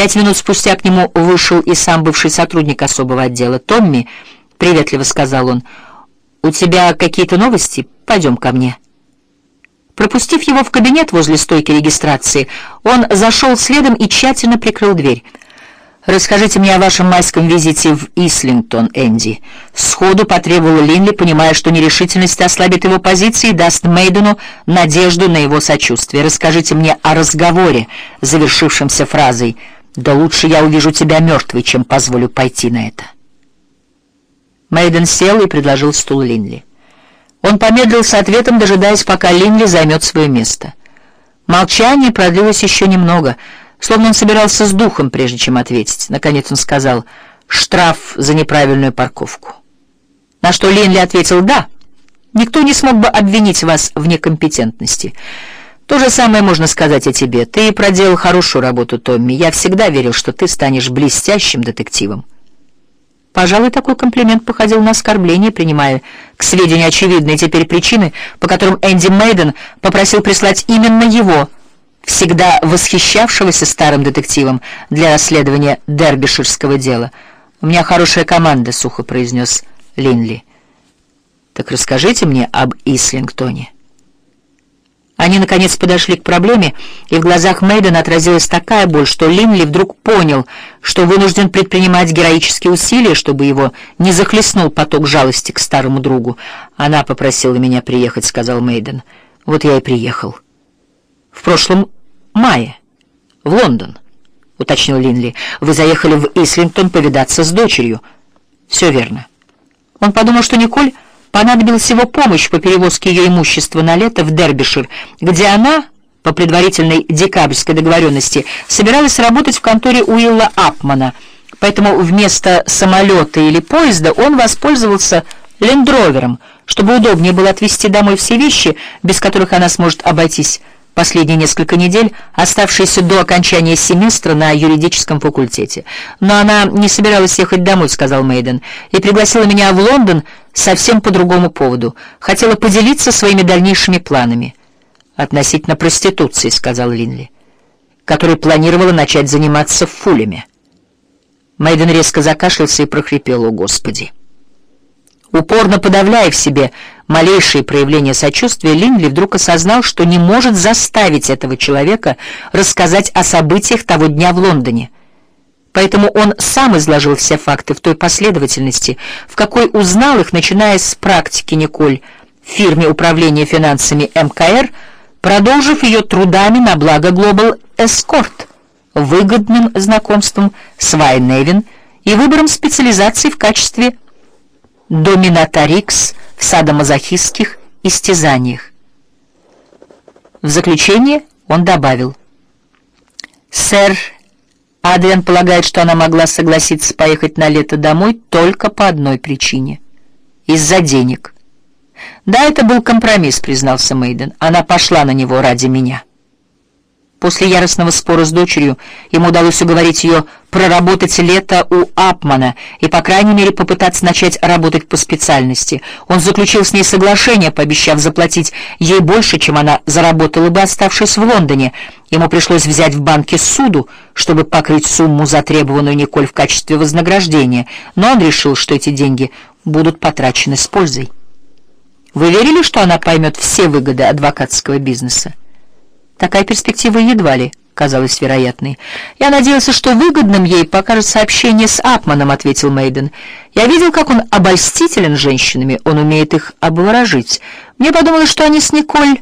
Пять минут спустя к нему вышел и сам бывший сотрудник особого отдела. «Томми», — приветливо сказал он, — «у тебя какие-то новости? Пойдем ко мне». Пропустив его в кабинет возле стойки регистрации, он зашел следом и тщательно прикрыл дверь. «Расскажите мне о вашем майском визите в Ислингтон, Энди». Сходу потребовала Линли, понимая, что нерешительность ослабит его позиции и даст Мейдену надежду на его сочувствие. «Расскажите мне о разговоре, завершившемся фразой «Да лучше я увижу тебя мертвой, чем позволю пойти на это». Мейден сел и предложил стул Линли. Он помедлил с ответом, дожидаясь, пока Линли займет свое место. Молчание продлилось еще немного, словно он собирался с духом, прежде чем ответить. Наконец он сказал «штраф за неправильную парковку». На что Линли ответил «да». Никто не смог бы обвинить вас в некомпетентности. То же самое можно сказать о тебе. Ты проделал хорошую работу, Томми. Я всегда верил, что ты станешь блестящим детективом. Пожалуй, такой комплимент походил на оскорбление, принимая к сведению очевидные теперь причины, по которым Энди Мейден попросил прислать именно его, всегда восхищавшегося старым детективом, для расследования дербиширского дела. «У меня хорошая команда», — сухо произнес Линли. «Так расскажите мне об Ислингтоне». Они, наконец, подошли к проблеме, и в глазах Мейдена отразилась такая боль, что Линли вдруг понял, что вынужден предпринимать героические усилия, чтобы его не захлестнул поток жалости к старому другу. «Она попросила меня приехать», — сказал Мейден. «Вот я и приехал». «В прошлом мае. В Лондон», — уточнил Линли. «Вы заехали в Ислингтон повидаться с дочерью». «Все верно». Он подумал, что Николь понадобилась его помощь по перевозке ее имущества на лето в Дербишир, где она, по предварительной декабрьской договоренности, собиралась работать в конторе Уилла Апмана, поэтому вместо самолета или поезда он воспользовался лендровером, чтобы удобнее было отвезти домой все вещи, без которых она сможет обойтись последние несколько недель, оставшиеся до окончания семестра на юридическом факультете. «Но она не собиралась ехать домой», — сказал Мейден, «и пригласила меня в Лондон совсем по другому поводу. Хотела поделиться своими дальнейшими планами». «Относительно проституции», — сказал Линли, которая планировала начать заниматься фулями. Мейден резко закашлялся и прохрипел, «О, Господи!» Упорно подавляя в себе малейшие проявления сочувствия, Линли вдруг осознал, что не может заставить этого человека рассказать о событиях того дня в Лондоне. Поэтому он сам изложил все факты в той последовательности, в какой узнал их, начиная с практики Николь в фирме управления финансами МКР, продолжив ее трудами на благо Global Escort, выгодным знакомством с Вайневин и выбором специализации в качестве доминаторикс в садомазохистских истязаниях. В заключение он добавил. «Сэр, Адриан полагает, что она могла согласиться поехать на лето домой только по одной причине — из-за денег». «Да, это был компромисс», — признался Мейден. «Она пошла на него ради меня». После яростного спора с дочерью ему удалось уговорить ее проработать лето у Апмана и, по крайней мере, попытаться начать работать по специальности. Он заключил с ней соглашение, пообещав заплатить ей больше, чем она заработала бы, оставшись в Лондоне. Ему пришлось взять в банке суду, чтобы покрыть сумму, затребованную Николь в качестве вознаграждения, но он решил, что эти деньги будут потрачены с пользой. Вы верили, что она поймет все выгоды адвокатского бизнеса? Такая перспектива едва ли казалась вероятной. «Я надеялся, что выгодным ей покажется общение с Апманом», — ответил Мейден. «Я видел, как он обольстителен женщинами, он умеет их обворожить. Мне подумалось, что они с Николь